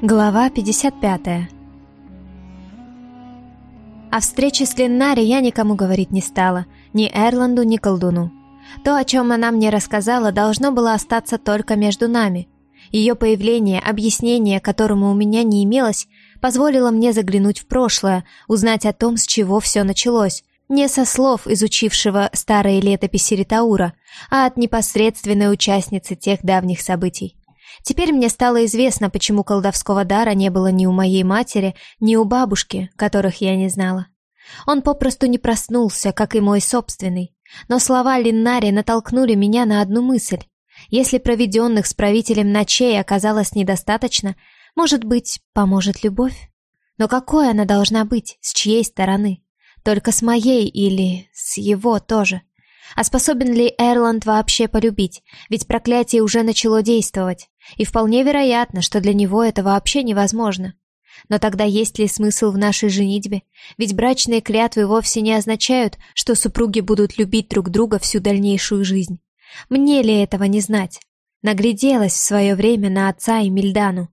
Глава 55 О встрече с Леннари я никому говорить не стала, ни Эрланду, ни колдуну. То, о чем она мне рассказала, должно было остаться только между нами. Ее появление, объяснение, которому у меня не имелось, позволило мне заглянуть в прошлое, узнать о том, с чего все началось, не со слов изучившего старые летописи Ритаура, а от непосредственной участницы тех давних событий. Теперь мне стало известно, почему колдовского дара не было ни у моей матери, ни у бабушки, которых я не знала. Он попросту не проснулся, как и мой собственный. Но слова Линнари натолкнули меня на одну мысль. Если проведенных с правителем ночей оказалось недостаточно, может быть, поможет любовь? Но какой она должна быть, с чьей стороны? Только с моей или с его тоже? А способен ли Эрланд вообще полюбить? Ведь проклятие уже начало действовать. И вполне вероятно, что для него это вообще невозможно. Но тогда есть ли смысл в нашей женитьбе? Ведь брачные клятвы вовсе не означают, что супруги будут любить друг друга всю дальнейшую жизнь. Мне ли этого не знать? Нагляделась в свое время на отца и Мильдану.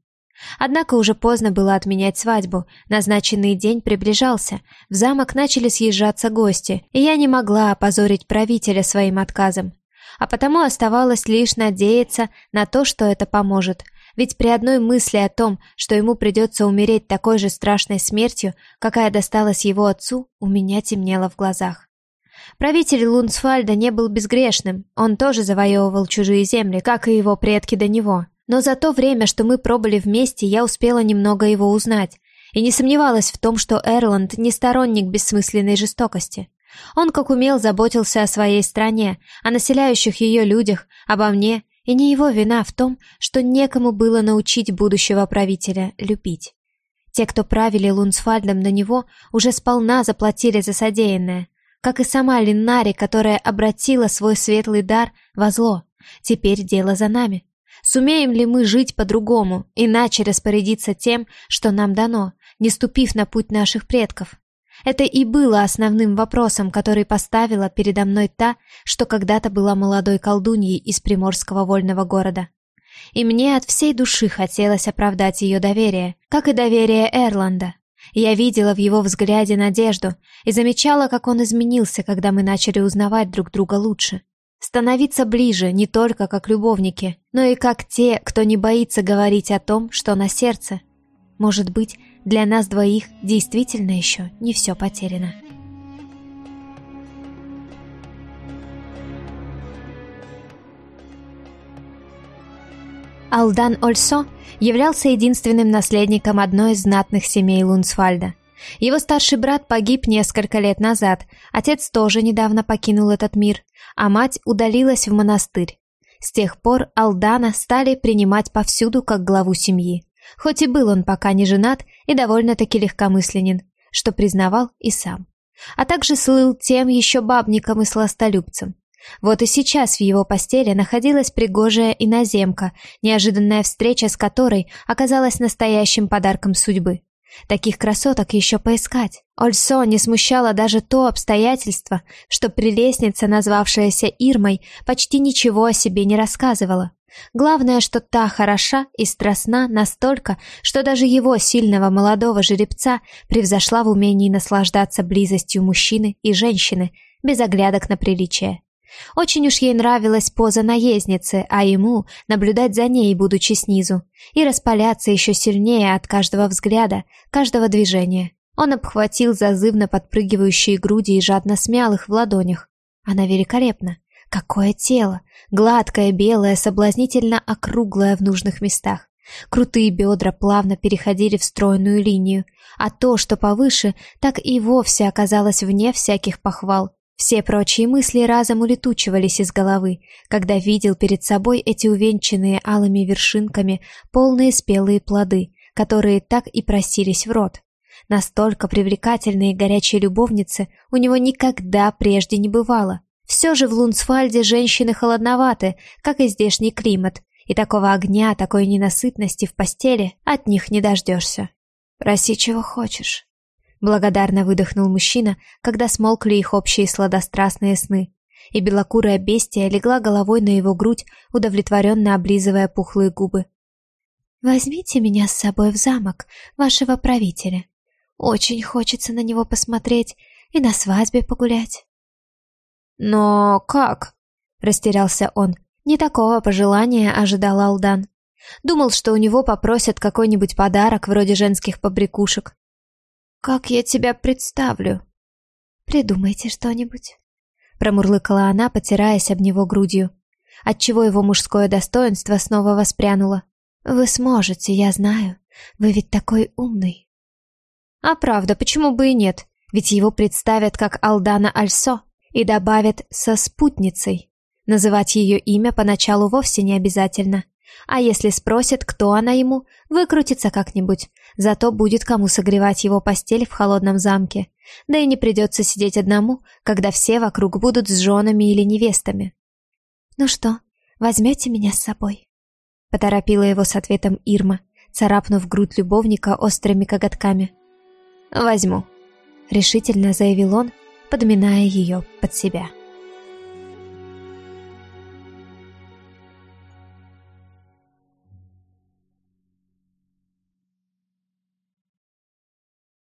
Однако уже поздно было отменять свадьбу, назначенный день приближался, в замок начали съезжаться гости, и я не могла опозорить правителя своим отказом а потому оставалось лишь надеяться на то, что это поможет. Ведь при одной мысли о том, что ему придется умереть такой же страшной смертью, какая досталась его отцу, у меня темнело в глазах. Правитель Лунсфальда не был безгрешным, он тоже завоевывал чужие земли, как и его предки до него. Но за то время, что мы пробыли вместе, я успела немного его узнать, и не сомневалась в том, что Эрланд не сторонник бессмысленной жестокости. Он как умел заботился о своей стране, о населяющих ее людях, обо мне, и не его вина в том, что некому было научить будущего правителя любить. Те, кто правили Лунсфальдом на него, уже сполна заплатили за содеянное, как и сама Линнари, которая обратила свой светлый дар во зло. Теперь дело за нами. Сумеем ли мы жить по-другому, иначе распорядиться тем, что нам дано, не ступив на путь наших предков? Это и было основным вопросом, который поставила передо мной та, что когда-то была молодой колдуньей из приморского вольного города. И мне от всей души хотелось оправдать ее доверие, как и доверие Эрланда. Я видела в его взгляде надежду и замечала, как он изменился, когда мы начали узнавать друг друга лучше. Становиться ближе не только как любовники, но и как те, кто не боится говорить о том, что на сердце. Может быть, для нас двоих действительно еще не все потеряно. Алдан Ольсо являлся единственным наследником одной из знатных семей Лунсфальда. Его старший брат погиб несколько лет назад, отец тоже недавно покинул этот мир, а мать удалилась в монастырь. С тех пор Алдана стали принимать повсюду как главу семьи. Хоть и был он пока не женат и довольно-таки легкомысленен, что признавал и сам. А также слыл тем еще бабником и сластолюбцем. Вот и сейчас в его постели находилась пригожая иноземка, неожиданная встреча с которой оказалась настоящим подарком судьбы. Таких красоток еще поискать. Ольсо не смущало даже то обстоятельство, что прелестница, назвавшаяся Ирмой, почти ничего о себе не рассказывала. Главное, что та хороша и страстна настолько, что даже его сильного молодого жеребца превзошла в умении наслаждаться близостью мужчины и женщины, без оглядок на приличие. Очень уж ей нравилась поза наездницы, а ему наблюдать за ней, будучи снизу, и распаляться еще сильнее от каждого взгляда, каждого движения. Он обхватил зазывно подпрыгивающие груди и жадно смял их в ладонях. Она великолепна. Какое тело! Гладкое, белое, соблазнительно округлое в нужных местах. Крутые бедра плавно переходили в стройную линию, а то, что повыше, так и вовсе оказалось вне всяких похвал. Все прочие мысли разом улетучивались из головы, когда видел перед собой эти увенчанные алыми вершинками полные спелые плоды, которые так и просились в рот. Настолько привлекательные горячие любовницы у него никогда прежде не бывало. Все же в Лунсфальде женщины холодноваты, как и здешний климат, и такого огня, такой ненасытности в постели от них не дождешься. «Проси, чего хочешь», — благодарно выдохнул мужчина, когда смолкли их общие сладострастные сны, и белокурая бестия легла головой на его грудь, удовлетворенно облизывая пухлые губы. «Возьмите меня с собой в замок вашего правителя. Очень хочется на него посмотреть и на свадьбе погулять». «Но как?» — растерялся он. Не такого пожелания ожидал Алдан. Думал, что у него попросят какой-нибудь подарок вроде женских побрякушек. «Как я тебя представлю?» «Придумайте что-нибудь», — промурлыкала она, потираясь об него грудью, отчего его мужское достоинство снова воспрянуло. «Вы сможете, я знаю. Вы ведь такой умный». «А правда, почему бы и нет? Ведь его представят как Алдана Альсо и добавят «со спутницей». Называть ее имя поначалу вовсе не обязательно. А если спросят, кто она ему, выкрутится как-нибудь. Зато будет кому согревать его постель в холодном замке. Да и не придется сидеть одному, когда все вокруг будут с женами или невестами. «Ну что, возьмете меня с собой?» Поторопила его с ответом Ирма, царапнув грудь любовника острыми коготками. «Возьму», — решительно заявил он, подминая ее под себя.